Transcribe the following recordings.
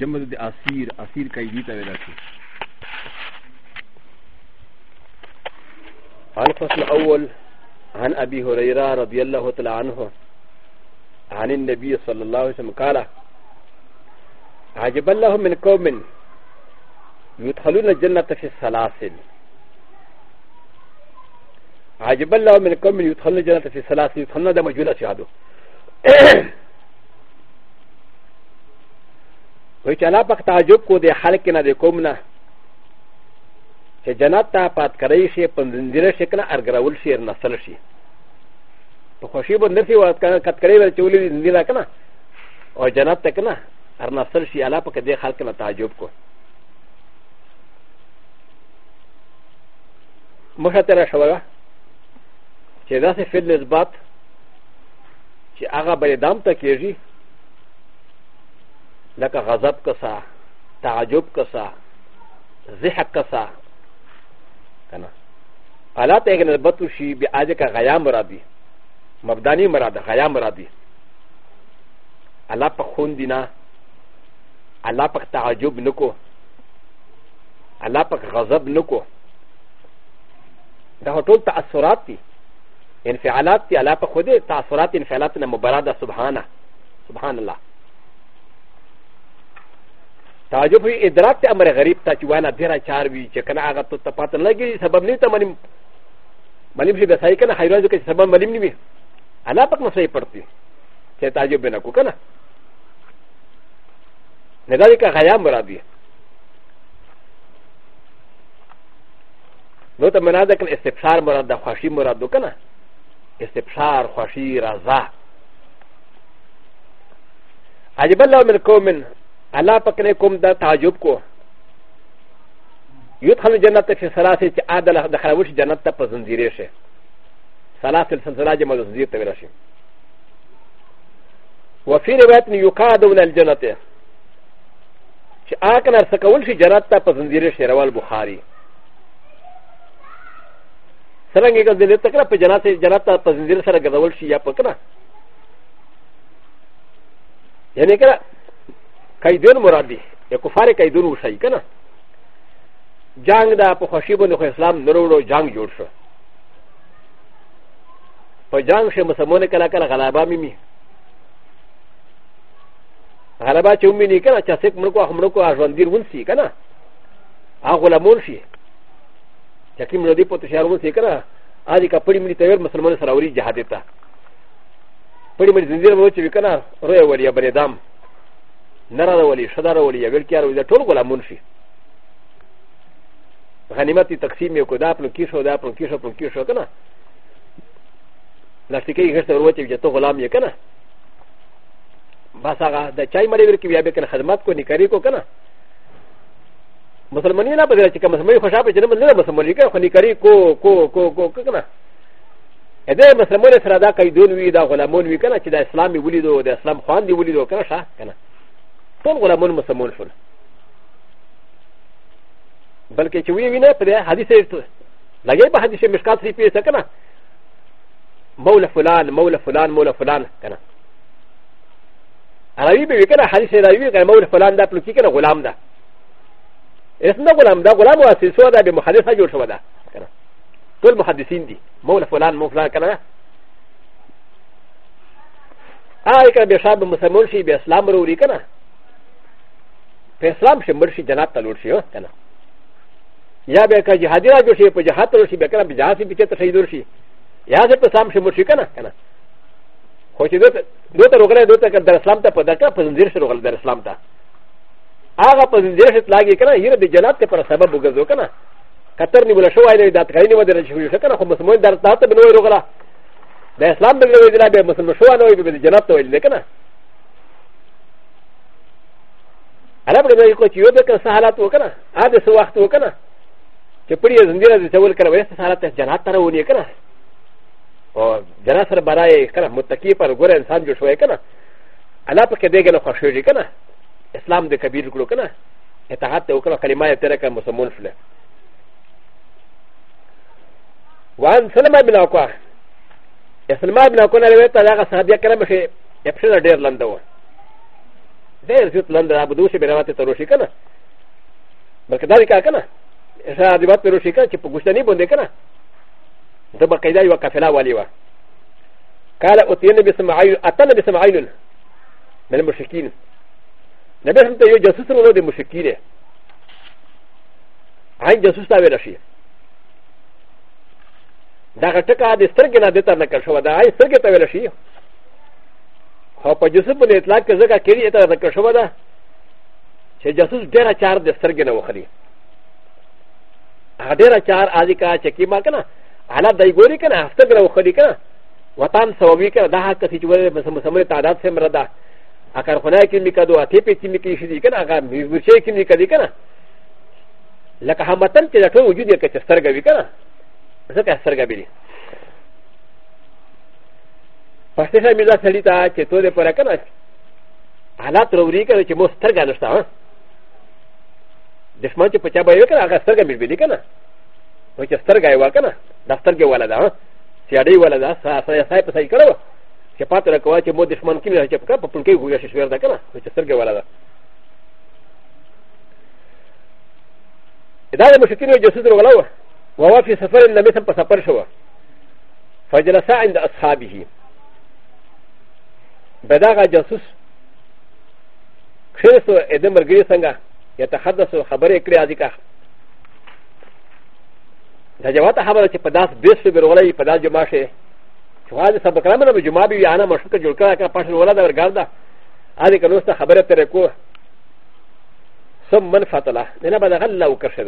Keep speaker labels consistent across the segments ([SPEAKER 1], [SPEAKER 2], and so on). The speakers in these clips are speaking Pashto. [SPEAKER 1] ジャムでアシール、アシールカイビタウェラシ。عن فصل أول عن أبي هريرة رضي الله تعالى عنه عن النبي صلى الله عليه وسلم قال عجب الله من قوم يدخلون الجنة في السلاسل عجب الله من قوم يدخلون الجنة في السلاسل يدخلون هذا مجهول أشهاده و چې الله پاک تعجب کو د خلق نه د کوم نه چې جنت ته پات کړی شي په زنجیره شکل ارګرول شي نسل شي په خوشي باندې سي وات کټ کړی ور چولې زنجیره کنه او جنت تک نه هر نسل شي الله پاک د خلق نه تعجب کو مخه تر شوړه چې داسې فعل اثبات چې هغه بلې دام ته کېږي لك غضب كسا تعجب كسا زحك كسا كنا الا تيجن البتو شي بأجك غيا مرابي مبداني مراد غيا مرابي الا بخون دينا الا بخ تعجب نكو الا بخ غضب نكو ده طول تأثرات دي انفعالات دي الا بخ خده تأثرات انفعالات مبارادة سبحانه سبحان الله تعجب وي ادراک ته امر غریب ته چې وانا ډیره چار وي چې کنه هغه ته پته لګي سبب نه ته منیم منیم چې بسای کنه حیران کې سبب منیم نه وي انا پک مسئله پړتي چې تعجب نه کو کنه نه دا کې غیا مرادي نو ته منا ده کنه استفسار مراد ده خوشي مراد ده کنه استفسار خوشي رضا عجب الله من قوم الله پاک نے کوم دا تعجب کو یدخل جنت فی ثلاثه چې عادل دخل وش جنت ته په زنجیرې شي ثلاثه السلسله جمع زنجیر ته ویل شي وفي روایت نه یقادون الجنت چې آکن ار سکول شي جنت ته په زنجیرې شي روال بخاری څنګه کې دلته تکړه په جنت جنت ته په زنجیر سره ګرځول شي یا پکړه یعنی کړه کایدون مرادی یا کفار کایدون وشای کنه جنگ دا په خوشی باندې خو اسلام نورو جنگ جوړ شو په جنگ شه مسلمان کله کله غلبا میمی غلبا چې ومې نه کنه چې سک مرکو هم مرکو ژوندیر ونسی کنه هغه غلامون شي چې کوم ردی په تشار ونسی کنه اځي کپړی مې تیر مسلمان سره وري جهاد ته پړی مې زنجیر وچې کنه روي وریا بریدام ならわり、しゃだらわり、やべきやろ、で、とごらもんし。ハニマティタクシミョコダプロキショダプロキショプロキショカナ。ラシケイヘストウォティジャトゴラミヤカナ。バサガ、ダチャイマレベルキビアベキンハマコニカリコカナ。マサマニラバレチカマサマリホシャプジェムネマサマリカ、ホニカリコ、コ、コ、コ、コ、コナ。ا د ه مسلمان سره دا کوي دون وی دا غلامون وی کنه چې د اسلامي ولیدو د اسلام خوان دی ولیدو کنه ښه کنه ټول غلامون مسلمان شول بلکې چې وی وینه پر حدیث لګي په حدیث مشکات سی پیسه کنه مولا فلان مولا فلان مولا فلان کنه راوی به کنه حدیث راوی کنه مولا فلان دا پلو کې کنه غلام ده اسنه غلام ده غلام واسي سو ده به محدثه جوړ شو ده کنه ټول محدثین دي مولا فلان مولا فلان کنه آ یې کنه به شاب مسلمان شي به اسلام وروړي کنه په اسلام شي مرشي جنات ته لور شي کنه یا به که جهادي را جوړ شي په جهاد ته لور شي به کنه جهاد سي بيته ته شي لور شي یا زه په اسلام شي مرشي کنه کنه خو چې دوی ته روغله دوی ته در اسلام ته په دکا په زنجیر شي روغله در اسلام ته هغه په زنجیر شي تلاګي کنه یره د جنات ته پر سبب وګرځو کنه کتر نیول شو وای دا تکای نه ودرې شي کنه خو مسلمان در ته به نوې روغله د اسلام به نوې دی به مسلمان شو نوې به جنات ته ویل کنه アラブのコチヨベカサハラトウカナ、アデスワートウカナ、チプリアンディアズウルカウエスサハラテジャナタウニカナ、ジャナサバラエカナ、ムタキパルゴレンサンジュシュエカナ、アラパケデゲノカシュジカナ、イスラムデカビルグルカナ、エタハテウカナカリマヤテレカムソモンフレ。ワンサラマビナコア、エスラマビナコナレタラサビアカラムシエプシュナディアランドウ。でずっとなんだ、アブドゥシベラワテトロシカナ。バカダリカカナ。サーディバトロシカ、チプグシタニボンデカナ。ダバカダイワカフェラワリワ。カラオティエネビスマアイアタナビスマアイルン。メルムシキン。なべさんというジャススローデムシキレ。アイジャススタベラシー。だから、テカーディステルゲナデタナカシュワダアイステルゲタベラシー。او په جسم باندې اطلاق کې ځکه کړي ته ذکر شوه ده چې جاسوس ډېره چار د سترګې نه وخلي هغه ډېره چار عادي کا چکی ما کنه حالات دی ګوري کنه هفته ګره وخلي کنه وطن سوابي کنه دا حق چې ولې مسمره تعداد سره مردا اگر خدای کې می کدو اته په چې می کې شي کنه هغه ورشي کې می کدي کنه لکه همتن چې ټول وجود یې کې سترګې وی کنه ځکه سترګې بلی パシャミザセリタチェトレポラカナチアラトロリカチェモスタガナスタデスマチェポチャバヨカナガスタガミビリカナウチェスタガイワカナダスタガワラダシアディワラダササヤサイパサイカラチェパトラカワチェモディスマンキミラチェプカプルケウヤシュウダカナウチェスタガワラダダダムシキノジュスドウラワワフィサファンダメサンパサパシュワファジラサインダアスハビヒ بداغا جاسوس كشرسو ادمر جريسانغا يتحدث خبر اكري ازيكا دا جواتا خبر چې په داس بیس به ورولای په داس جمعه شي چې هغه سبق را مله جمعه بي انا مشکه جوړ کړه کا پښه ولا دا ورګردا ا دې کنوسته خبره تر کو ثم من فتله نه به غلا وکړشه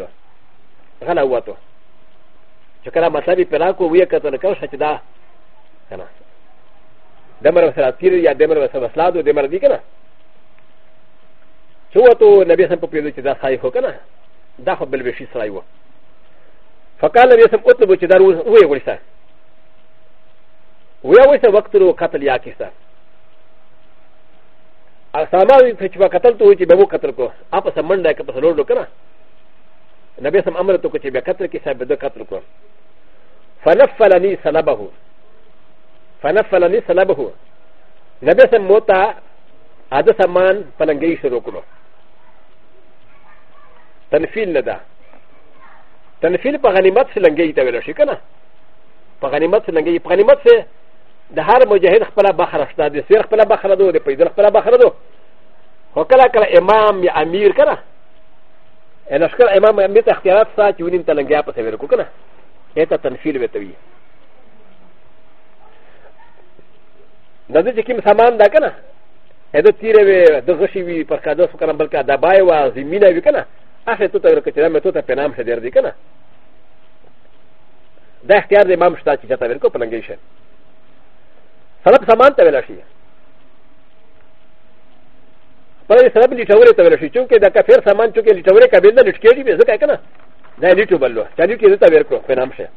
[SPEAKER 1] غلا وته چې کله مطلب یې پلا کو وی کتل کو شته دا کنه دمر وسلا تیر یا دمر وسلا وسلادو دمر دی کنه چو تو نبی سم په پیډو چې دا خای خو کنه دا خو بل بشي سړی و فقال نبی سم اطلب چې دا وې وړسا ویا وسه وخت رو قتل یا کیسه سامان چې ما قتل ته چې به مو قتل کو اپ سم منډه کې په لوړ کنه نبی سم امر ته چې به قتل کې صاحب به قتل کو فنفلني سلبه فنفلني سلبه نبس موتا هذا سمان فلنجي شروكلو تنفيل لدى تنفيل بغنيمات سلنجي تولى شكنا بغنيمات سلنجي بغنيمات سلنجي د هر مجاهد خپل بخره شته د سیر خپل بخره دو د پیدل خپل بخره دو خو کله کله امام یا امیر کنه ان اشکل امام امیر ته اختیارات ساتي ونیم تلنګیا په سویر کو کنه ایت تنفیل وته وی なぜキムサマンだかなえどてれべ、どうしび、パカドスカランバカ、ダバイワー、ゼミナビカナ、アセトタルケチラメトタペナムシェディカナ。だしてやでマムシタチジャタベルコプランゲーション。サラプサマンタベラシー。パラディサラブリチャウレタベラシー、チュンケダカフェルサマンチュケリチャウレカベルナリチケリベズカカナ。ダイリチュバルロ、チャリケルタベルコ、ペナムシェ。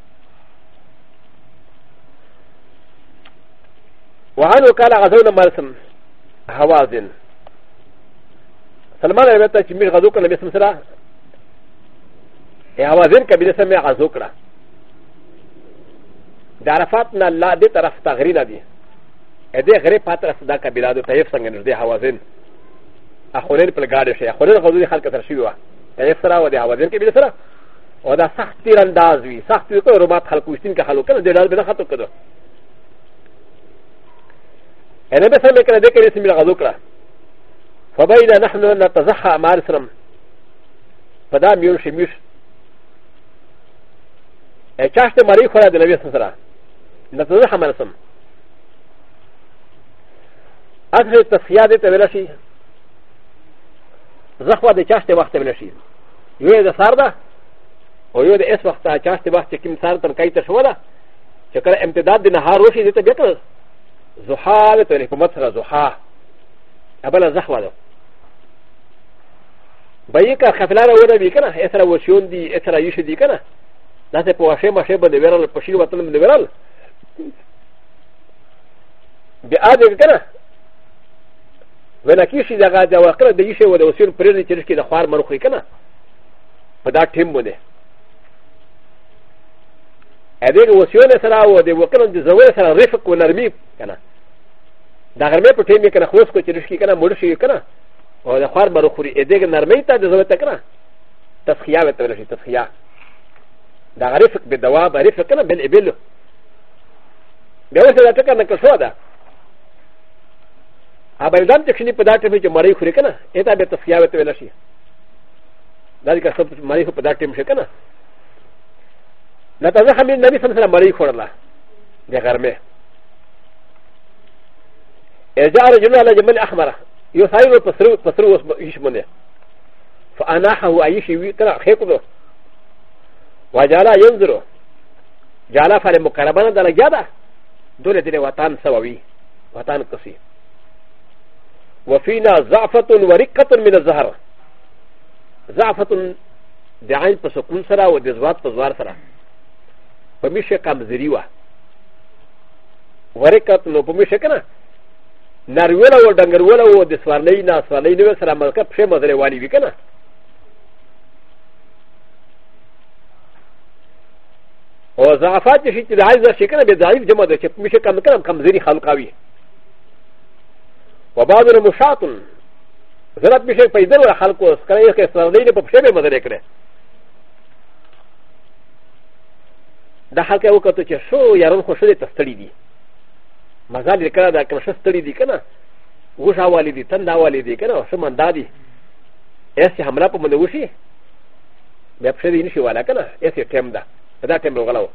[SPEAKER 1] وعنه قال غزونا مرسم هوازن سلمان ربيتا تشمير غزوكا لم يسم سرا هوازن كبير سمي غزوكا دعرفاتنا لا دي طرف تغرينا دي ادي غريب هاترف دا كبيرا دو تايف سنگنر دي هوازن اخولين پل گاڑش ہے اخولين غزو دي خلق ترشيوا تايف سرا و دي هوازن كبير سرا و دا سخت تیر انداز وي سخت وي کو رومات خلقوشتين که خلقو کنه دي دار بنا خطو کدو انا بس انا كنا ذكر اسم الغزوكرا فبين نحن نتزحى مع السلام فدام يوشي ميوش اكاشت مريخ ولا دنبي سنسرا نتزحى مع السلام اصل التصفيات تبلشي زخوا د چاشت وخت بلشي یو د سار ده او یو د اس وخت چاشت وخت چې کوم سار تر کای ته شو ده چې کله امتداد د نهار وشي د ته ګټل زحا د ته په مت سره زحا ابله زخمه ده به یې که خفلاره ونه وي که نه ا سره وشیون دي ا سره یوشي دي که نه داسې په واښې ماشې باندې ویرل په شي وطن باندې ویرل بیا دې که نه وینا کې شي دغه د واقعه د یوشي و د وسیون پرېږدي چې رشکې د خوار مروخې که نه په دا ټیم باندې ا دې وسیون سره و د وکړن د زور سره رفق و نرمي که نه だがめプテミカナホスコチリシキナモルシキナオダファーバロフリエデガナメタデザベタカナタスキヤベタレシタスキヤだがリフクベダワバリフクナベルエベルベルセダテカナカソダアバイダンテクシニパダテミチマリフリカナエタベタスキヤベタレシダリカソプマリフパダテミシカナなたずはみんなにさんさまりこらだがめ جاء رجل على جمل أحمر يسائل تصرو تصرو يشمنه فأناحه أي شيء كنا خيكله وجعل ينظر جعل فعل مقربنا دل جدا دولة دل وطن سواوي وطن قصي وفينا زعفة ورقة من الزهر زعفة دعين بسكون سرا ودزوات بزوار سرا فمشي قام زريوه ورقة نو بمشي كنا نارویلا و دنگرولا و د سوارلی نه سوارلی نو سره ملکه پښه مزل والی وی کنه او ضعفات چې چې دایز شي کنه به ضعیف جمع ده چې مشه کم کم کمزوري خلقاوی و بعض المشاط زرات مشه پیدا ور خلق اوس کړه یو کې سوارلی نه پښه به مزل کړه دا حق یو کته چې شو یارم خوشاله تستړی دی マザリカダ、カシャストリディケナ、ウシャワリディ、タンダワリディケナ、サマンダディ、エシハムラポマネウシ、メプシディンシュワラケナ、エシテムダ、ダテムロガロ。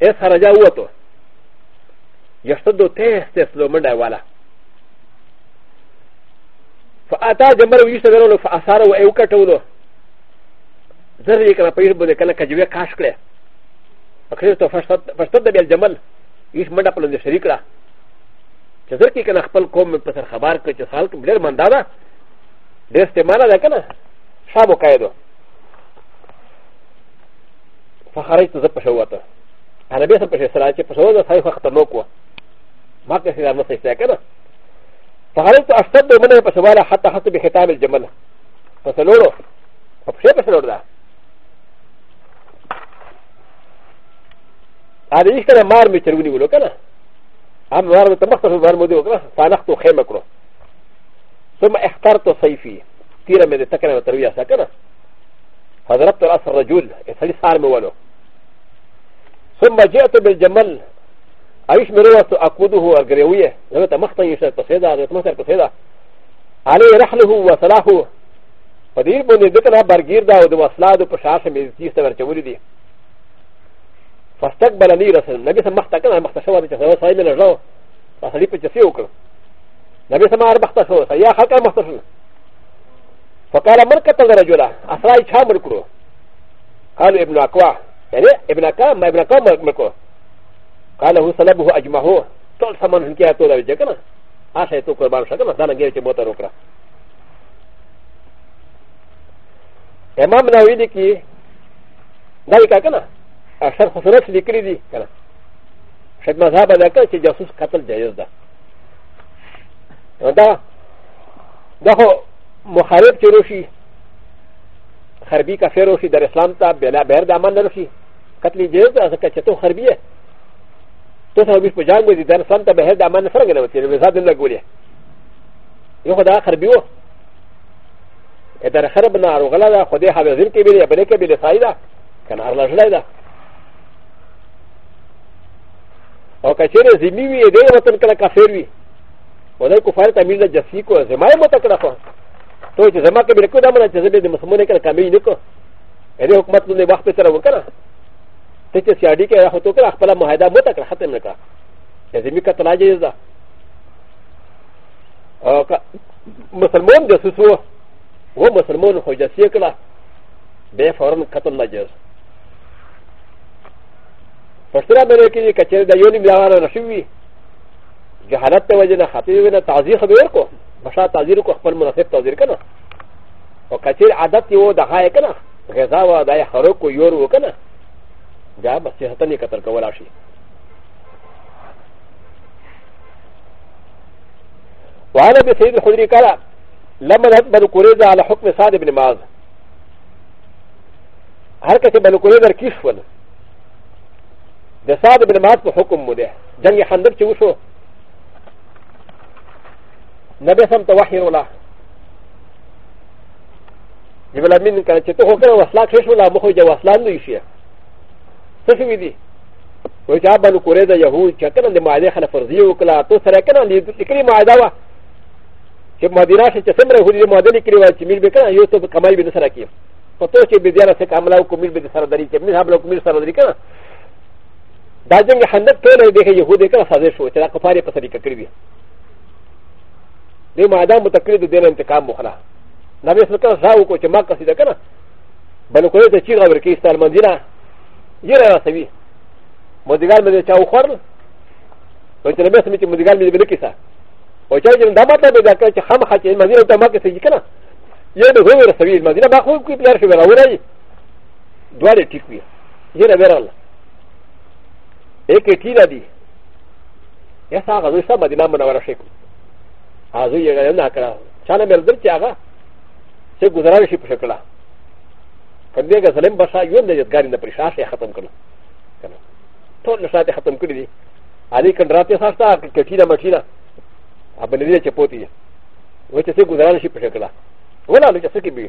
[SPEAKER 1] エスハラジャウォト、ヤストドテステスロメダワラ。ファアタジャマルウィスロファアサロエウカトウロ、ザリカナペイブデカナカジュエカシクレ。ファクリストファストデビアジャマル。イスマダプロンシリクラ。チェザキキキナフルコムプサハバークチェサルクブレマンダダデステマラダカナシャボカイドファハリトザプシャワタアラビサプシャサラチェプシャワタサイファタノコマケシラマセセカナファハリトアスタドメネプシャワラハタハタビヘタミルジャマナファサロロファシャプシャワタアディスターマーミチュウニウロカナアムワータマスのバーモディオグラファナクトヘマクロソマエクタートサイフィーティラメデタカナタウィアサカナハザラトラサラジュールエサリサーモワノソマジャトベジャマルアイスメロワトアコドウアグレウィエラタマスタイシャパセダータマスタパセダアレラハルウワサラホパディーボネデカナバーギーダウドワスラドパシャシャミズィスターチョウリディ فاستقبلني رسول النبي سمى مختكنا مختشوا بجسوا صايم الرجاء فصلي بجسوا وكر النبي سمى مختشوا سيا حكا مختشوا فقال مركة الرجل أسرائي شام الكرو قالوا ابن أكوا يعني ابن أكوا ما ابن أكوا مركو قال هو سلبه أجمعه طول سمن هنكي هاتو دا بجكنا آشا يتو قربان شكنا دانا غير چه بوتا روكرا امام ناوی دی کی دای کا کنا اشر خسرت لیکلی دی کنه شاید مذهب ادا کړ چې جاسوس قتل جایز ده دا دا خو مخالف چې روشي خربي کافر روشي در اسلام ته بلا بیر دامن نه روشي قتل جایز ده ځکه چې ته خربي یې ته سره په جنگ وځي در اسلام ته بهر دامن نه فرق نه وتی نو زاد نه ګولې یو خدای خربي وو ادر خرب نه روغلا ده خدای حافظ کې بیره بلې کې بیره سایدا کنه هر لږ لیدا او کچره زمي وي دې وطن کله کافر وي ولای کفار تمیل د جسی کو زما یې مت کړه خو تو چې زما کې بالکل دا مله چې زبې د مسلمان کله کمی نه کو دې حکومت له وخت سره وکړه ته چې سیاډي کې راخو تو کړه خپل معاهده مت کړه ختم نکړه چې زمي کا تلاجه ده او مسلمان جسوس وو و مسلمان خو جسی کړه به فورن قتل نه جز فسره بنو کې کچې د یو نیم لاوار نه شوی جهالت ته وجه نه خاطی ونه تعذير خبر کو بشا تعذير کو خپل مناسب تعذير کنه او کچې عادت یو د غای کنه غذا و دای خرو کو یور وکنه دا بس صحت نه کتر کولا شي وعن ابي سعيد الخدري قال لما ذهب بنو قريظه على حكم سعد بن معاذ هر کسی بنو قريظه کیش ونه د سعد بن مات په حکم مو ده جنگ خندق چې وشو نبی سم ته وحی رولا جبل امین کله چې ته وکړه وسلا کښ ولا مخه جو وسلان دی شي څه شوی دی وای چې ابل کورې ده يهود چې کله د ماده خلف فرضي وکړه تو سره کله لیکلي ماده وا چې مدینه شې چې څومره هودي ماده لیکلي وای چې میر به کړه یو ته کمال به سره کې پتو چې به زیاره څه کاملا کومل به سره درې چې میر هم له کومل سره درې کړه ダジンがハンダトレディヘヨーディカーサゼシュウチラコパリパサリカクリビでもアダムタクリドデレンテカモハラなべそかザウコチマカシダカナバルコレテチラブルキスタルマンディナジララセビモディガルメデチャウホルウチラメスミチモディガルメディキサウチャジンダマタベダカチハマハチマディナタマカシジカナよりウェルセビマディナバホクリプラシュウラウライドアレティクビジラベラルエケティラディエサーガズサバディナムナワシェクアズヤガナカラチャンネルディアガセグザラシプシェクラファディガザレンバサユンディガリンデプリシャシェハトンクラトルシャテハトンクリアリカンラティサスターケティラマチラアベネディチェポティウチェセグザラシプシェクラウォラルチェセキビフ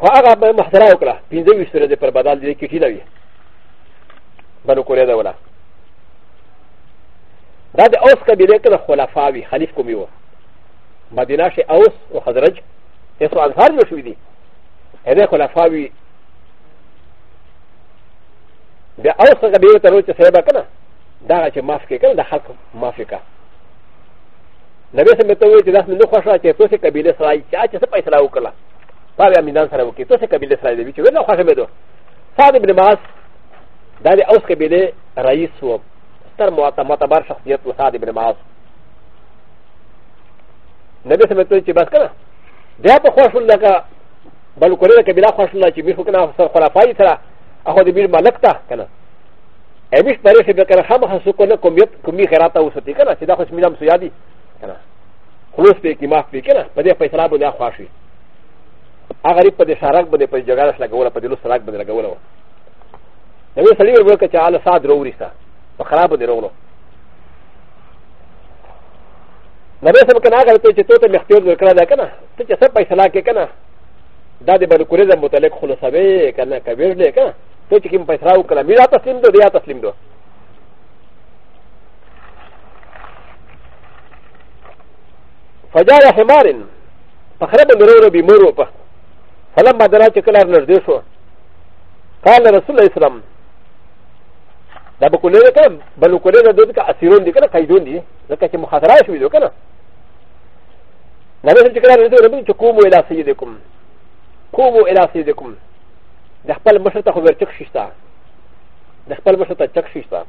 [SPEAKER 1] ァーガーマハラオクラピンディウィスレディパバダディケティラビ بنو کوریا دا ولا دا د اوس قبیله کې د خلفاوی خلیف کوم یو مدینه شي اوس او خزرج ایسو انصار جو شوی دي هغه خلفاوی د اوس قبیله ته روچ سره کنه دا چې معاف کې کنه د حق معافی کا نبی سمه ته وی چې داس نو خوشاله چې توسه قبیله سره چا چې څه پیسې راو کړه پاره امیدان سره وکي توسه قبیله سره دی چې ونه خوشاله مې دوه صاحب ابن ماس دا د اوس قبیله رئیس و ستر معتبر شخصیت و سعد ابن معاذ نبی سمې ته چې بس کنه بیا په خوښ ول لکه بل کولې قبیله خوښ ول چې بیخو کنه سر خرافای سره اخو د بیر ملک ته کنه امیش پرې چې به کنه خامخا سو کنه کومیت کومي خیرات او ستی کنه چې دا خوش میلم سو یادي کنه خلوص پې کې معاف پې کنه په دې فیصله باندې خوښ وي هغه غریب په دې شارک باندې په جګړه لګول په دې لوس راک باندې لګول ن ب ي سليم الوكا تعالى صاد روريسا وخرابه درولو نبي سبكنا اغلى تجتوت مختير الكلا دا كنا تجسب بيسلاكي كنا دا د بلکورې د متعلق خلاصوي کنه کبیر دی کنه ته چې کوم پیسې راو کړه میرا تسلیم دو ریا تسلیم دو فجار حمارن فخره به نورو به مرو په فلم بدرا چې کلار نږدې شو قال رسول الله だばこねるか、ばのこねるどか、あしろんでか、かいどんで、なかちもはたらしみどかな。なぜかというと、こもえらせいでこん。こもえらせいでこん。だっぱりもしかほべちくしした。だっぱりもしかちくしした。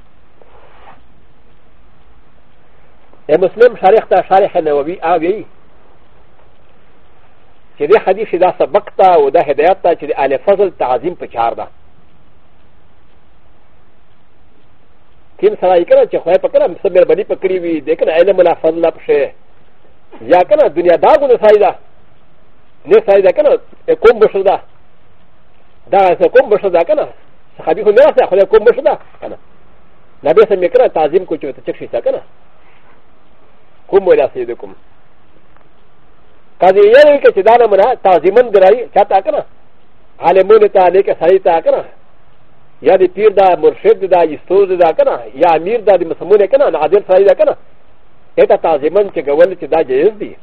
[SPEAKER 1] え、むすめん、しゃれた、しゃれへんのび、あび。چې د حدیث دا سبق ته او د هدایت ته چې د الفضل تعظیم په چار ده تین سره یې کړه چې خدای په کړه صبر باندې پکړی وي د کړه علم لا فضل پشه یا کنه دنیا دا غو نه سایدا نه سایدا کنه کوم بشدا دا څه کوم بشدا کنه صحابي خو نه راځه خدای کوم بشدا کنه نبی سم یې کړه تعظیم کو چې ته چک شي تا کنه کوم ولا سیدکم قاضي یې ویل چې دا نه منه تعظیمن درای چاته کنه عالمون ته لیکه سړی ته کنه やでピーダー、モシェルダー、イストーダーカナ、やミーダー、ディムサムネカナ、アデルサイダーカナ。エタタジマンチェガウェルチダジェズディ。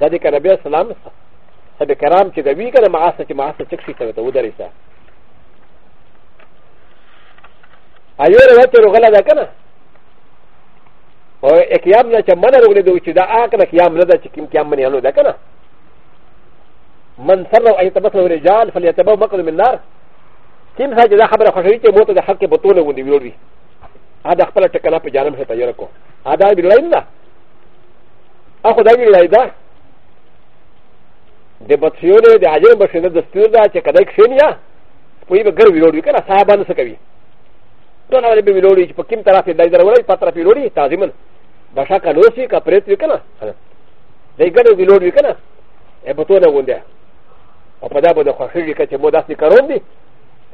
[SPEAKER 1] ダディカラビアサラムサビカラムチェガウィカナマアサチマアサチェクシタウトウダリサ。アヨレワテロガラダカナ。おエキヤムナチェマナログレドウチダアカナキヤムナダチキンキヤムニアノダカナ。من سروا ان يتبصر الرجال فليتبوا مقل من نار ティムサジャーハブラファシリティモトでハケボトルウンディウリアダハパラテカラペジャームヘタヨコアダビライナアホダビライダでバツヨレでアジャンバシネットスティルダーチェカデクシニアスポイブグルウィロリカラサーバンセカビトナレビウィロリポキムタラフィダイダーウォリパタラフィロリタジムンバシャカロシカプレツウィカナでガルウィロリカナエボトルウンデアパダボのファシリカチェモダスティカロンディ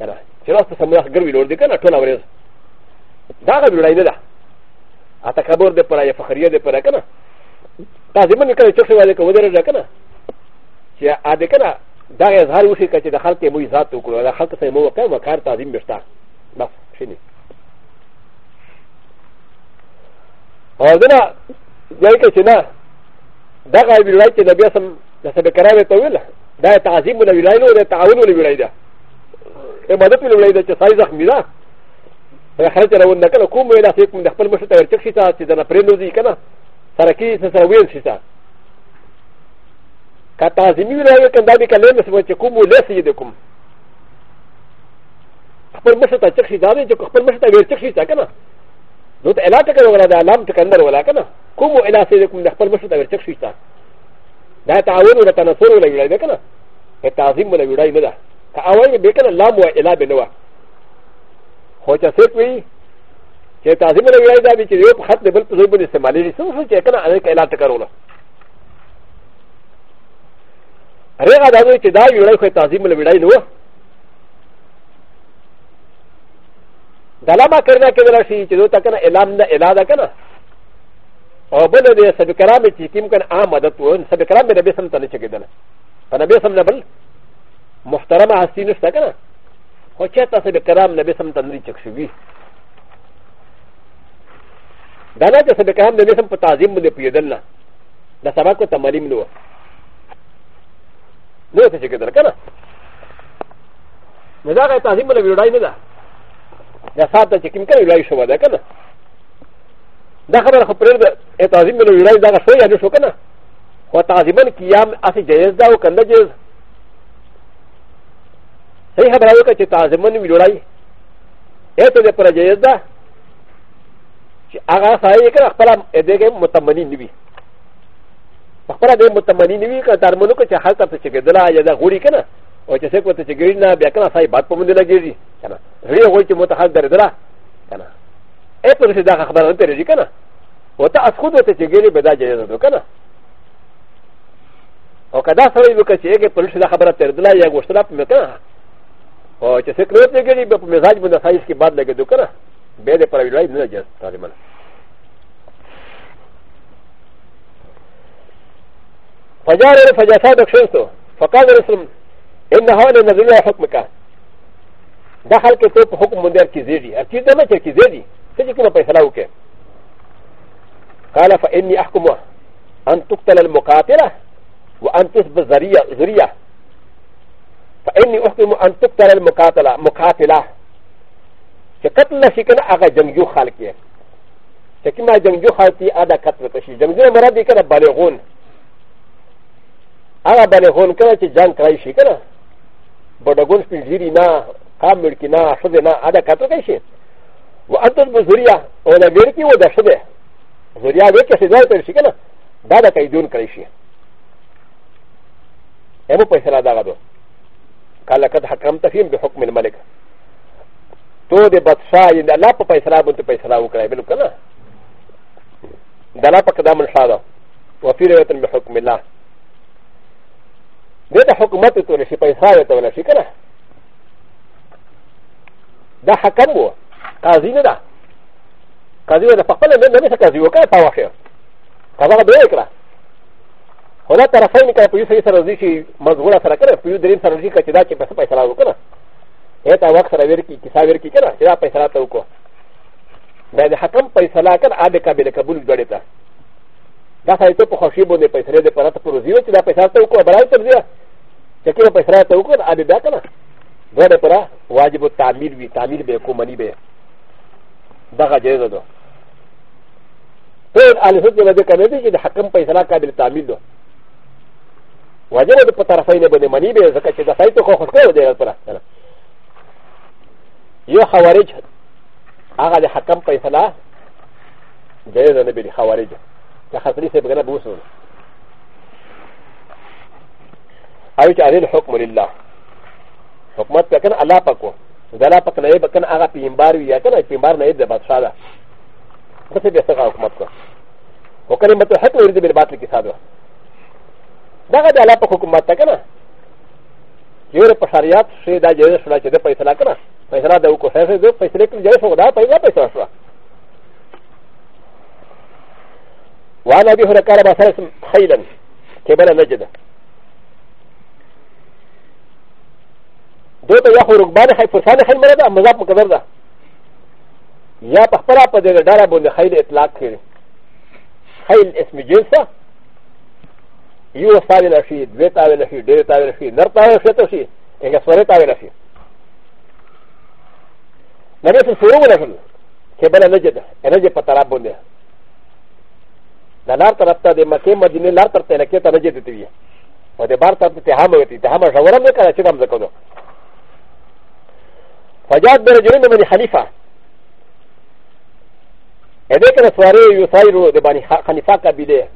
[SPEAKER 1] کنه چې راست سمونه ګروي لور دي کنه ټول اورز دا غوړی نه ده اته خبر ده پره فخریه ده پره کنه تا زمونږ کله چې څه وایي کو درځه کنه چې ا دې کنه دا اظهار وشي چې د خلک مو ذات وکړو د خلک سره مو وقع وقار تعظیم بشتا بس شنو او دا یو کې چې نه دا غوړی چې نبی سم د سبه کرامه ته ویل دا تعظیم ولا ویلای نو دا تعاون ولا ویلای ده عبادت ویل ویل چې سای زخمی ده هغه ته روان نکړه کوم ویل چې کوم د خپل مشر ته ورچک شي چې دا نه پرېنوځي کنه سره کې څه سره ویل شي که تعظیمي ویل هغه کنده به کلمې سم چې کوم ویل سي دې کوم خپل مشر ته چک شي دا نه چې خپل مشر ته ورچک شي کنه نو ته علاقه کنه ولا دا علام ته کنه ولا کنه کوم ویل سي دې کوم د خپل مشر ته ورچک شي دا تعاون ولا تنصر ولا ویل دې کنه تعظیم ولا ویل نه ده که اوی بیکن لام و الا بنوا خوچا سیت وی چې تعظیم نه ویای دا به چې یو خط بل په زوبن استعمالي څه څه چې کنه هغه الا تکرونه هغه دا چې دا یو لای خو تعظیم نه ویای نو دلما کرنا کې درشي چې دوی تکنه اعلان نه الا دا کنه او بل دې سبکرام چې کیم کنه عام مدد وو سبکرام به نبی سم ته نه چګیدل په نبی سم نه بل محترم هستی نشته که نه خو چېرته څه به کرام نبی سم ته نه دي چک شوي دا نه چې څه به کرام نبی سم په تعظیم باندې پوهېدل نه د سبق و تمریم نه و نه ورته چې کېدل که نه نو دا هغه تعظیم باندې ویډای نه ده دا ساعت ته چې کوم کله ویډای شوه ده که نه دا خبره خو پرېږده تعظیم باندې ویډای دغه شوی یا نه شو که نه خو تعظیما قیام هسې جایز ده او که نه جایز サイハブラウカチタズムンウィルライエトレプラジェザアガサイカラパラエデゲムタマニニビパパラデムタマニニビカタムノカチハタチゲデラヤダゴリケナオチセコチゲリナビアカナサイバトムデラギリキャナリオウチモタハダレデラキャナエトレシダハバランテレジキャナウタアスコトチゲリベダジェザドキャナ او که دا سره وکړي چې هغه پولیسو دا خبره تر دلای یا غوښتل په مکنه او چې سکرت نه کړي په مزاج باندې سایز کې باد لګېدو کنه به د پر ویلای نه جز طالبان فجار فجاسا د خشتو فقال رسول ان هو نزل الله حكمك دخل کې ته حکم مندر کې زیږي هر چیز نه چې زیږي څه کوم فیصله وکړي قال فاني احكم ان تقتل المقاتله وان تثبت ذريه ذريه فاني احكم ان تقتل المقاتله مقاتله كقتل شكل اغا جنجو خالقيه كما جنجو خالقي ادا قتل كشي جنجو مراد كده بالغون اغا بالغون كده چې جنگ کوي شي کنه بډګون سپیډيري نه کامل کې نه شده نه ادا قتل کوي شي وانت بزريا او دا غير کې ودا شده زريا دې کې سيدا پر شي کنه دا دا کوي دون کوي شي همو پیسې را دا غدو قال لقد حكمت فيهم بحكم الملك تو د بادشاہ یی د الله په فیصله باندې فیصله وکړای بل کنه د الله په قدم نشاده وفي روایت بحكم الله دغه حکومت ته ورشي فیصله ته ورشي کنه دا حکم وو قاضی نه ده قاضی نه په خپل نه نه قاضی وکړ په واخه قضا به وکړه و ل ا طرفين كان في يوسف سرزي شي مزغوره سره كره في دريم سرزي كتدا چې بس پیسې راو کنه هتا وخت سره ورکی کیسا ورکی کنه دا پیسې را تو کو دا د حکم پیسې لا کر اده قابل قبول جوړی تا دا سړی ته په خوشي باندې پیسې دې پراته پر روزي چې دا پیسې تو کو برای تر دې چې کوم پیسې را تو کو اده دا کنه دا د پرا واجب تعمیل وی تعمیل به کو منی به دغه جایزه ده ټول اهل سنت له دې کنه دي چې د حکم پیسې لا قابل تعمیل ده و ج ن د په طرفین باندې منی به ځکه چې د فایت خو خوش کړو دی پر کنه یو خوارج هغه د حکم فیصله جایز نه به خوارج چې خطری سه بغنه بوسو او چې اړین حکم لله حکومت په کنه الله پکو دا الله پک نه به کنه هغه پیمبار وی یا کنه پیمبار نه د بادشاہ دا څه به څه حکومت کو وکړي مته حکم ورته بالباطل کې صادره だがであらぱここまったかな。よりパシャリアツ、シェーダージェスラチェデパイセラカナ。パイセラダウコヘルド、パイセレクジェスオダパイラパイセラシュラ。ワナビフラカラバサイスハイラン、ケベラネジダ。どうやほうばれはい、フォサレハイマラダ、マザポカザダ。やパパラパデラダラボンでハイレットラッキー。ハイレットミジューサー。یو تاویل شي دوه تاویل شي ډېر تاویل شي نر تاویل شي ته شي هغه سوره تاویل شي نبی څه شروع ورسول چې بل نه جده انرژي په طرف باندې د لار طرف ته د مکه مدینه لار طرف ته نه کې ته نه جده دی او د بار طرف ته هم وتی ته هم شاور نه کړه چې هم زکو فجاءت برجلين من خليفه اذا كان سواري يصير بني خليفه كبيره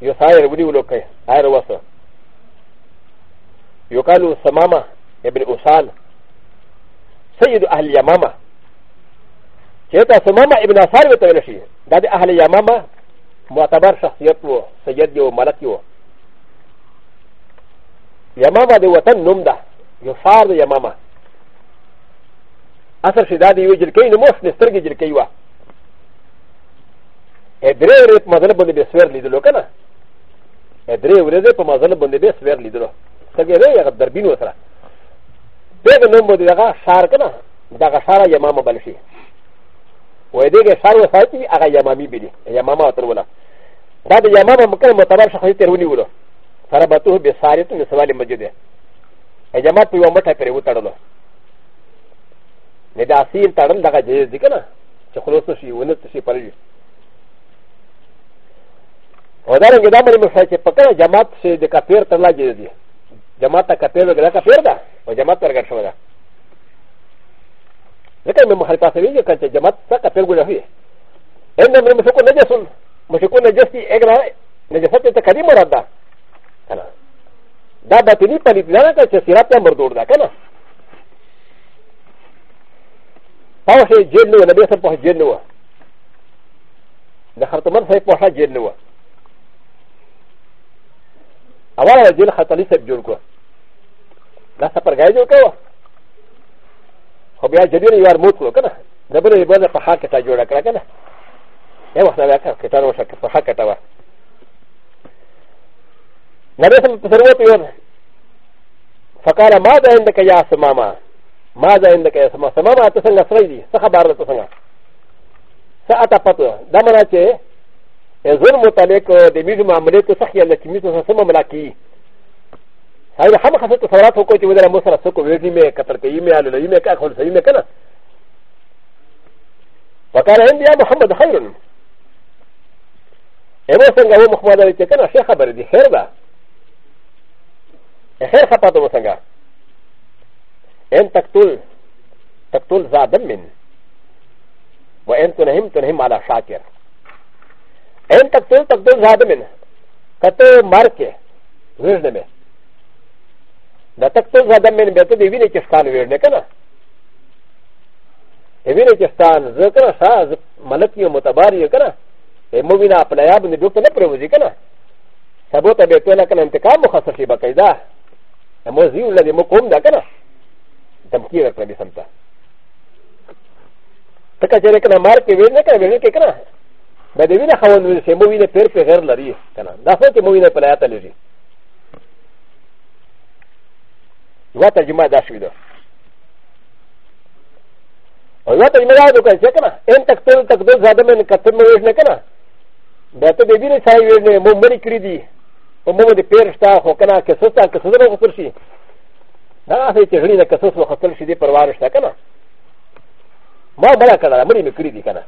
[SPEAKER 1] よさやるりゅうろけ、あらわさ。よかるさまま、えびおさん。せいどありやまま。けたさまま、えびなさるとるし、だでありやまま、もたばしゃすやと、せやよ、まらきよ。やままでわたんのんだ、よさるやまま。アサシダディウジルケイのモスネストリギジルケイワ。ا د ر ي ر ت مدرب ن ب س و ر ل د ل و ك ن ا درې ورځې په مزل باندې به سویر لیدلو څنګه دی هغه دربین وسره دغه نوم باندې هغه شار کنه دغه شار یمام بل شي وای دغه شار وساتي هغه یمامي بلی یمامه تر ولا دا د یمامه مکه متبر شخصي ترونی ولو سره بتو به ساریت نه سوال مسجد ای جماعت په ومټه پرې وتړلو نه دا سیر تړل دغه جهیز دی کنه چې خلاص شي ونه شي پرې و د ا ر ن ج د ا ب ر م ش ا ي ت ي ب ك ر جماعت سي د كافير تلا جدي جماعت كافير و غدا كافير دا و جماعت ورغا شودا لكن من مخالفه سبيل كانت جماعت تا كافير غدا هي ان من مشكو نجس مشكو نجسي اغرا نجسات تكريم رادا انا دا باتني پليت لانا كانت سيرات مردور دا كنا پاوشي جيل نو نبي سر پاوشي جيل نو د خرطمان صاحب پاوشا جيل نو アワーディルハタリセブジューゴラサパガイドコホビアジュリアモトロカナダブルバザファハケタジュラカラカナエワサラカケタロシャカファハケタワナレスムプセロピオンファカラマダエンデカヤスマママダエンデカヤスマママトセンガスレディサハバラトセンガサアタパトダマラチェ زر متعلق د میزو معاملې کو سخی الله چې میزو سره سم ملاکی هغه هم خاصه تصورات وکړي چې ودره مو سره څوک ویډی مې کتر کوي مې حل لوي مې کا خل سوي مې کنه وکاله هم یا محمد خیر ایو څنګه هو محمد علی چې کنه ښه خبره دي خیر ده خیر خطا ته وسنګه ان تقتل تقتل زادم من وان تنهم تنهم على شاکر ان تقتل تقتل زاد من كتو ماركه ويرد من دا تقتل زاد من بيتو دي ويني كستان ويرد كنا ويني كستان زكرا سا ملك يو متبار يو كنا موينا اپلايا بند دوك نه پروزي كنا سبوت بيتو نه كنا انتقام مخصص شي بقيدا موزيو الذي مقوم دا كنا تمكير اپنا بسمتا تکا چرے کنا مار کے ویرنے کنا ویرنے کے کنا ب د وینه خاوند وي چې مو وینه پیر په غیر لري کنه دا څه چې مو وینه په لایته لري یو ترجمه دا شوې ده او یو ترجمه دا ده چې کنه ان تکتل تکبل زاده من کتم وې نه کنه دا ته د وینه ځای وې نه مو مری کړی دي په مو د پیر شتا خو کنه که سستا که سستا خو شي دا څه چې غړي نه که سستا خو خپل شي دي پروار شتا کنه ما مړه کړه مری مې کړی دي کنه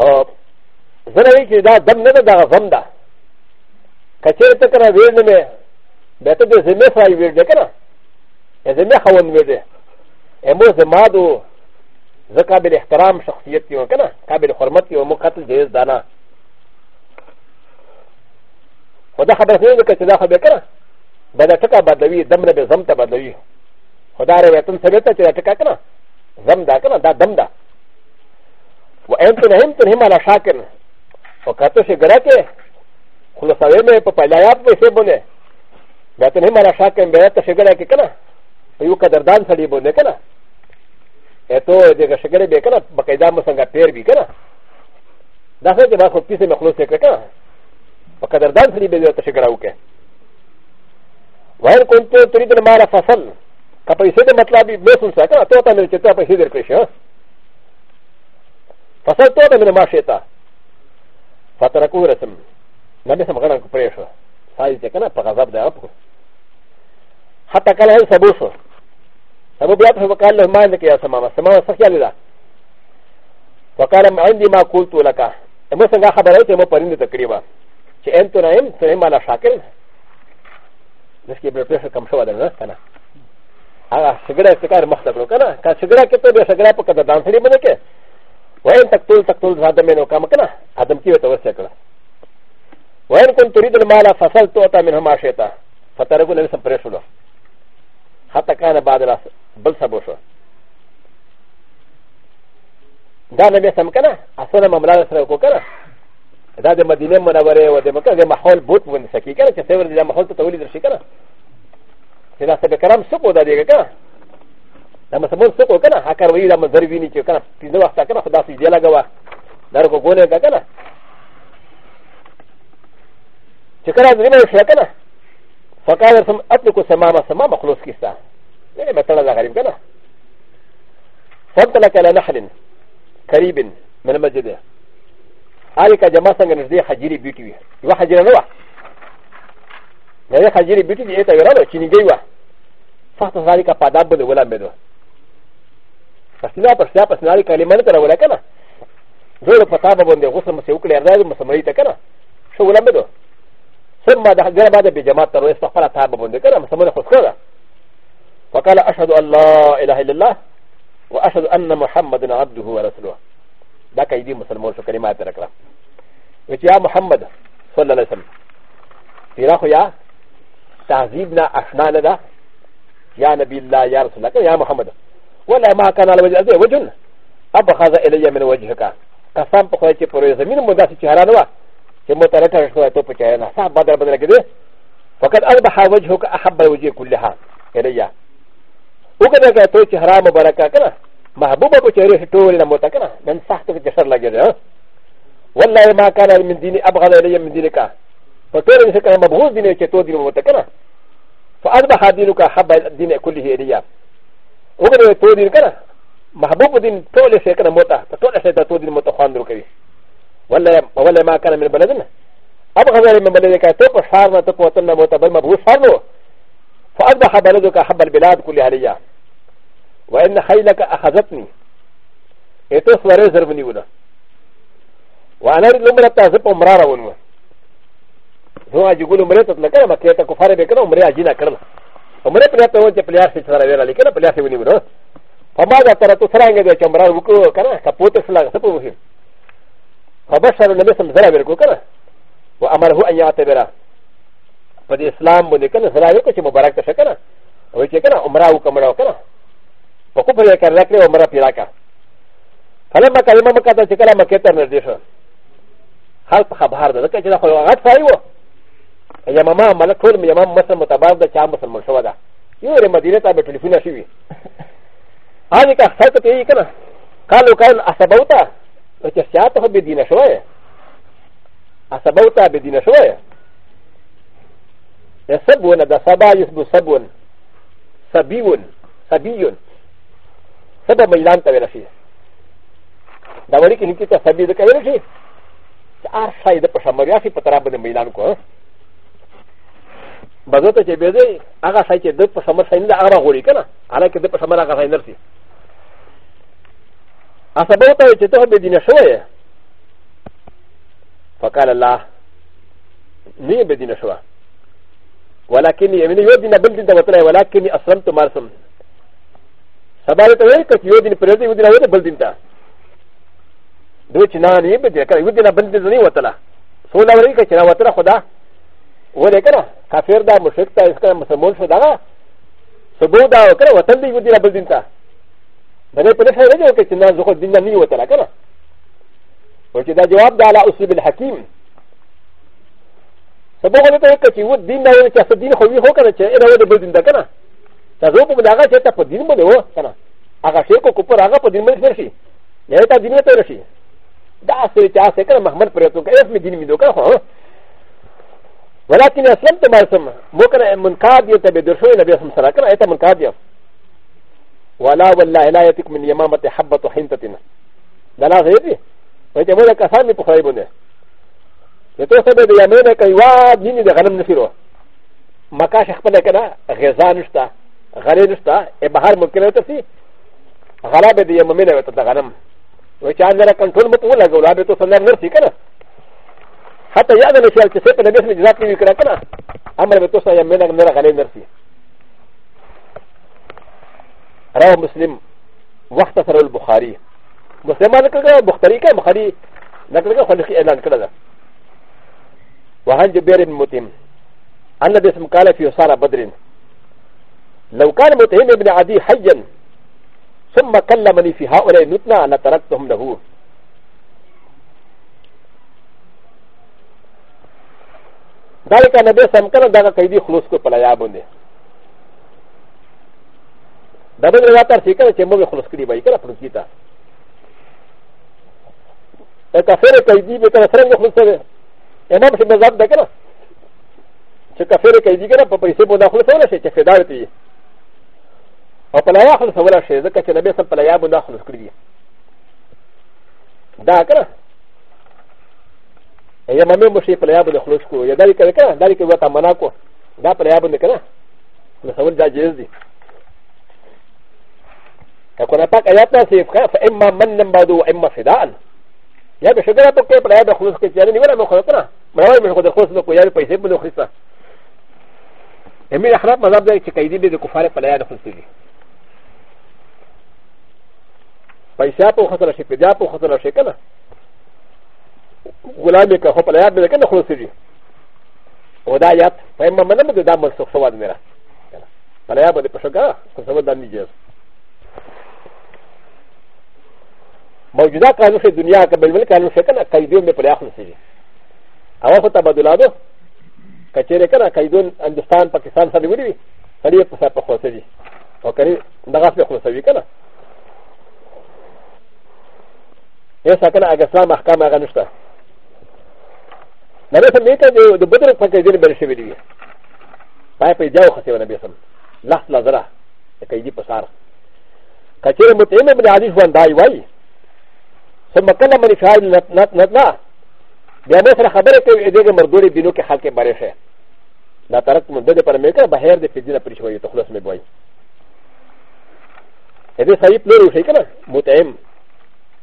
[SPEAKER 1] زنه وی چې دا دم نه ده دا غم ده کچېر ته کنه ویر نه مې به ته د زمې سره ویر دی کنه زمې خوند ویر دی امو زما دو زه قابل احترام شخصیت یو کنه قابل حرمت یو مو قتل جیز دانا خو دا خبره نه ده چې دا خبره کنه به دا ټکه بدلوي دم نه به زم ته بدلوي خو دا روایتن ثابته چې دا ټکه کنه زم دا کنه دا دم ده وان تنهم تنهم على شاكن وكاتو شجرته خلصاوي مي پپلاياب وي سي بونه بیا تنهم على شاكن بیا ته شجره کې کنه یو قدردان سړي بونه کنه اته دغه شجره به کنه بقاعده مو څنګه پیر بي کنه دا څه چې ما خو پیسه مخلوص کړ کنه په قدردان سړي به ته شجره وکړه وان كنت تريد المال فصل کپیسه دې مطلب به وسل سره ته ته مې چې ته پیسې درکړې شه فصل تو من ما شئت فتركوا رسم نبي سم غنان كبريشو سايز كنا فغضب ده أبو حتى قال هل سبوسو سبو بيات فقال له ما عندك يا سماما سماما سخيا لله وقال عندي ما قلت لك اما سنغا خبرت اما پرند تقريبا چې انت نائم سنما لا شاكل نسكي بلپريشو كم شوا ده نس كنا هغه شګړه استکار مخته کړو کنه کا شګړه کې ته به شګړه په کده دان سړي باندې کې وين تقتل تقتل هذا من وكما كان ادم كيف توسكر وين كنت تريد المال فصل توتا منه ما شئت فتركوا لم يسمرشوا حتى كان بعد راس بل سبوشوا دا نه به سم کنه اصله مملا سره وکړه دا د مدینه منوره او د مکه د ماحول بوت ونه سکی کنه چې څور د ماحول ته تولید شي کنه چې دا څه به کرم څه بودا دی کنه だまさもそこかな、はかわいいだまざりびにちかな、ピザはたかな、だしじらがわ、なるこごねかかな。チェカラズリメシャカナ、ファカラスムアトコサママサママクロスキスタ。ねえ、またらがりかな。ファンタラカラナハリン、カリビン、メルマジデ。アリカジャマサンガルディハジリビューティー。ワハジラノワ。なぜハジリビューティーエタヨラノ、チニゲワ。ファストサリカパダブルウェラメド。فسنا فسنا فسنا كلمه ترى ولا كنا زور فتابه بندى غصن مسيوك لرداد مسمري تكنا شو ولا بدو ثم دخل بعد بجماعه ترى استغفر تابه بندى كنا مسمر خسرها فقال اشهد ان لا اله الا الله واشهد ان محمدا عبده ورسوله ذاك يدي مسلمون شو كلمات تركنا يا محمد صلى الله عليه وسلم في راخو يا تعذيبنا اشنا لنا يا نبي الله يا رسول الله يا محمد ولا ما كان على وجه ذي وجن أبا خذ إلي من وجهك كسام بخوي شيء بروي زمين مدة شهران وا شيء متركة شوية تو بتشاهنا سام بدر بدر كده فقد أصبح وجهك أحب الوجه كلها إلي وكذا كده تو شهران مباركة كنا محبوبة كشريح تول نموت كنا من سحتك جسر لجده والله ما كان من ديني أبغض إلي من دينك فتولي سكنا مبغوض ديني كتو دين مبوت كنا فأصبح دينك حب الدين كله إليه و ك ن ت و د ي ن ك ن ا محبوب د ي ن ت و ل ش ي ك ن ا موتا ت و ل ش ي ت و د ي ن موتا خاندر كري ولا ما كان من بلدنا أ ب غ ز ا ل من بلدك ت و ق شارنا ت و ق وطننا موتا بل مبغوث شارنا ف أ ص ب ح بلدك حب البلاد كلها ليا و إ ن خيلك أ خ ذ ت ن ي ا ت و س و ر ي ز ر ب ن ي و ن ا و أ ن ا ل م ر ت ا ز ب و مرارا و ن و هو يقول مرتب لك ما كيتك كفار بكره ومريا جينا كرنا م ر ه پرته و چې پلیار سي سره ویل لیکنه پلیار سي ونیو نو په ما دا تر تو سره انګه چې عمره وکړو کنه کپوت سره څه په وهی فبشر النبي صلى الله عليه وسلم وامره ان يعتبر په اسلام باندې کنه سره یو چې مبارک تشه کنه وای چې کنه عمره وکمره کنه په کو په کار راکړه عمره پیرا کا فلما کلمه مکه ته چې کلمه کې تر نردیشه خلق خبر ده که چې دا خو غټ ځای وو やまま、まらこるやままさまたばだちゃまさましょうだ。よりまでたべてりふなしび。あにかさとていいかな。かのかんあさばうた。うちゃとべりなしょえ。あさばうたべりなしょえ。やさぶんださばゆすぶさぶん。さびうん。さびうん。さばまいらんたべらしい。だわりきにきたさびるかべらしい。あさいでぱしゃまりあしぱたらぶんでみらんこ。バザーチェベゼー、アガサイチェドパサマサインダーアラゴリカナ、アラケデパサマラガサイナシー。アサボタイチェトハベディナシュエファカララニベディナシュワ。ولكن يمين يودي نبلد انت وطلع ولكن اسلمت مرسم سبالة ويكت يودي نبلد يودي نبلد انت دوش ناني بدي يودي نبلد انت وطلع سولا وريكت يودي نبلد انت و ل ك ن كافر دا مشرك دا اسكنا مسلمون شو دا سبو دا وكنا وطن دي ودي ربل دين تا بني پدش هاي رجعو كتنا زخو دين نمي وطلا كنا وكي دا جواب دا على أصيب الحكيم سبو غلطة وكا چي ود دين دا وكا سب دين خوي خو كنا چه انا ود بل دين دا كنا تا زو پا بداغا چه تا پا دين بده و كنا آغا شيكو كپر آغا پا دين بده شرشي نهتا دين وطا رشي دا سرچا سكنا محمد پريتو كا اسم دين ميدو كنا خواه ولكن اسلمت مرسم ممكن منكاد يتبع درشوي نبي اسم سراكنا ايتا منكاد يا ولا والله لا يتك من يمامة حبة حنتتنا لا لا غيري وانت مولا كسامي بخريبونه لتو سبب يمينة كيواد نيني ده غنم نفيرو مكاش اخبرنا كنا غزا نشتا غري نشتا اي بحر ممكنة تسي غلابة دي يمينة وتتغنم وچان لنا کنٹرول مکمل لگو لابے تو سنر نرسی کنا حتى يا ذا الشيء الذي سيكون مثل جزاك في كراكنا أمر بتوسع يمنا من غني نفسي رواه مسلم وقت سر البخاري مسلم ما ذكر كذا بخاري كذا بخاري ذكر كذا خلقي إعلان كذا وعن جبير بن متيم أن باسم قال في يسار بدر لو كان متهم ابن عدي حيا ثم كلمني في هؤلاء نتنا أنا تركتهم له ダイカナベサムカナダガカイディクロスコパラヤボネダブルワタシカチェモビクロスクリバイカラプロキタエカフェレカイディベカラフェレクロスエエマブシバザンダカラチェカフェレカイディガラパパイセボナフロセチェフェダルティアパラヤフロセウラシェザカチェナベサムパラヤボナフロスクリバイダーからやまめもしプレアブのクロスコやだりかなだりかわたまなこだプレアブのかななさわだじゅうじやこなぱかやたせいかえままんばどえませだんやべしゃがとけプレアブのクロスコやにわらもこなまわりもこのクロスのこやるぱいせぶのクリスタエミラハラマザブレチカイディビデコファレプレアのクロスティビパイシャポーハトラシピジャポーハトラシェケナ غلامي كه خپل یاد به کنه خلاصيږي او دا یاد په ما منه بده دا منسوخ شوی دی میرا په یاد باندې پښګه څه ودا نه جز موجوده قانون سے دنیا کا بلبل قانون سے کنا قیدیوں میں پلے اخلاص ہے ہوا پتہ بدلا دو کچرے کنا قیدون ہندوستان پاکستان سره ویری سړی په سر په خلاص دی او کړي دغه په خلاص وی کنا ایسا کنا اگر اسلام احکام هغه نشته なべさめたで、どぶろかけでべしびり。パイプジャオハセブンベソン。ラスラザラ、エカイディパサー。カチェルムテメブラジファンダイワイ。そのカラマリファイルナナナ。で、あなたはベレケエディガマドリビノケハケバレシェ。なたらくもでパラメーカー、バヘルでフィジナプリシュワイトクロスメボイ。エディサイプロウシェイカー、モテエム。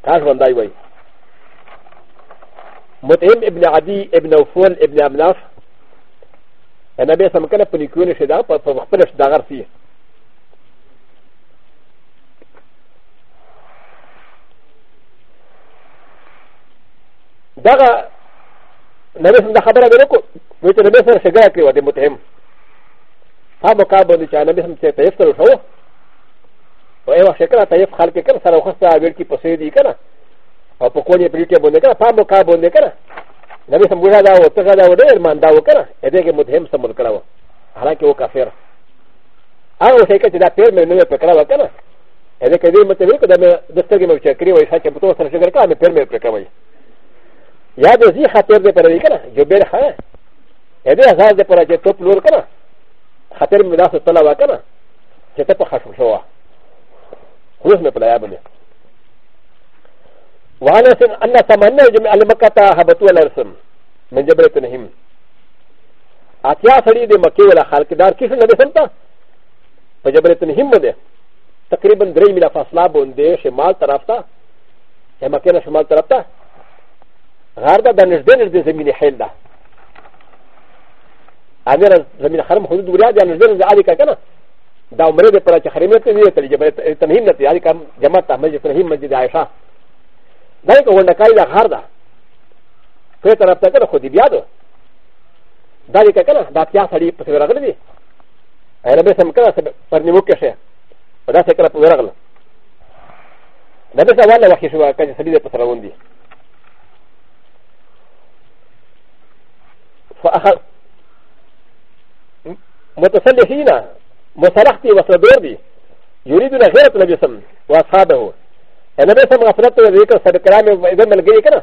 [SPEAKER 1] カーファンダイワイ。مطعم ابن عدي ابن وفول ابن املاف انا بي سمكنا بنيكون شدا فبخبرش داغر فيه داغا نبي سمدا خبره بلوكو ويتو نبي سمدا شغاية كريوة دي مطعم ها مقابل دي چانا نبي سمدا تايف کرو شو و ايوه شكرا تايف خالك كر سر وخصا عبير کی پسيدي کرا او په کونی په یوټیوب باندې کړه پام وکړه باندې کړه نبی سم ګویا دا او ته دا و ډېر مان دا وکړه اې دې کې متهم سم وکړه حالانکه و کافر هغه څه کې چې دا پیر مې نه پکړه وکړه اې دې کې دې متهم کړه مې د ستګي مې چې کړی وای چې په تو سره شګر کړه مې پیر مې پکړه وای یا د زی خطر دې پر دې کړه جو بیر ها اې دې هغه دې پر چې ټوپ لور کړه خطر مې داسې طلا وکړه چې ته په خښو شو خو مې په لایابه نه وانا سن انا سمعنا جمع المكتا هبطوا الارسم من جبرة نهم اتيا سري دي مكي ولا خالق دار كيف ندي سمتا فجبرة نهم مده تقريبا دري ملا فاصلة بونده شمال طرفتا يا مكينا شمال طرفتا غاردا دا نجده نجده زمين حيل ده امير زمين حرم حدود وريا دا نجده نجده عالي كاكنا دا عمره دي پرا چه حرمية تنهي تلي جبرة تنهيم نتي عالي كام جمعتا مسجد تنهيم مسجد عائشة だいかわなかいだはだ。フェタラプタカのホディビアド。だいかかな、だきゃさり、パセラグリ。アラベサムカラセパニモケシェ。だせかプラグラ。だべさわらわきしわかにさりでパセラウンディ。متسلحين مسلحتي وصدوري يريدون غيرة نبي سم واصحابه ا ن ا ب ي س م غفلت و ذكر سبكرام و ا ذ ن الجيكا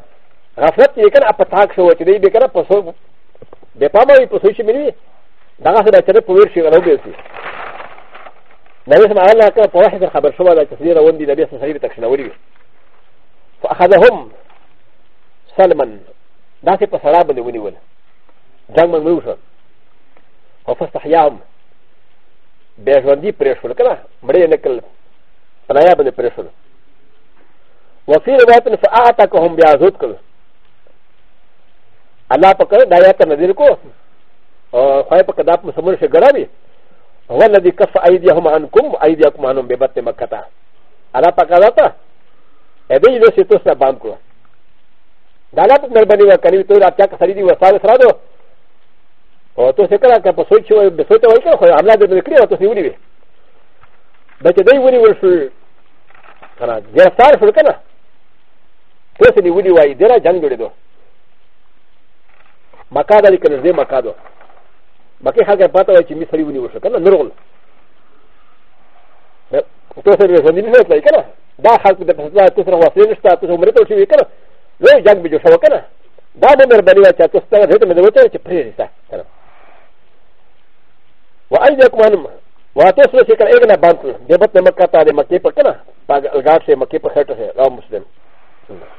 [SPEAKER 1] غفلت يكن ا ب ت ا ك س و ت ي بكرا قصو بقام و قصوش مني دعاسه لا ترى قوير شيء غلو بيسي نبي سمع الله كان قواحد الخبر شوى لا تصدير وندي نبي سمع سيدي تكشناوري ف أ خ ذ ه م سلما ناسي بسلام لوني ول جنگ من موشا وفستحياهم بيجواندي بريشول كلا مريا نكل بنايا بني بريشول وفي روايه فاتاكهم بازوتكم الله فقد دعيت نذيركم وخيبك كذاب مسمون شجراني هو الذي كف ايديهم عنكم ايديكم عنهم ببت مكه الله فقد ادي يدوس يتوسع بامكو دعات مربني وكريم تقول اتاك سريدي وصال سرادو او تو سكرا كبسوتش وبسوتش وكرا عملا بذكري وتسيوني به بس دي وني ورسل ジャスターフルカナ ته سنی ودی وای دره جنگ جوړې دو مکا دلی کنه زه مکا دو مکه هغه پاته وای چې می سړی ونی وشو کنه نورغل ته سره ژوند نه تلای کنه دا خلک د پسدا ته سره واسه نشته ته عمر ته شي کنه نو جنگ به جوړ شو کنه دا د مربنی چې تاسو ته دې ته مې وته چې پرې رسا کنه وايدكم انم واتسو چې کله اګنه باندې دبت مکه ته مکه په کنه پاګ الګار سے مکه په هټه ہے او مسلم うん。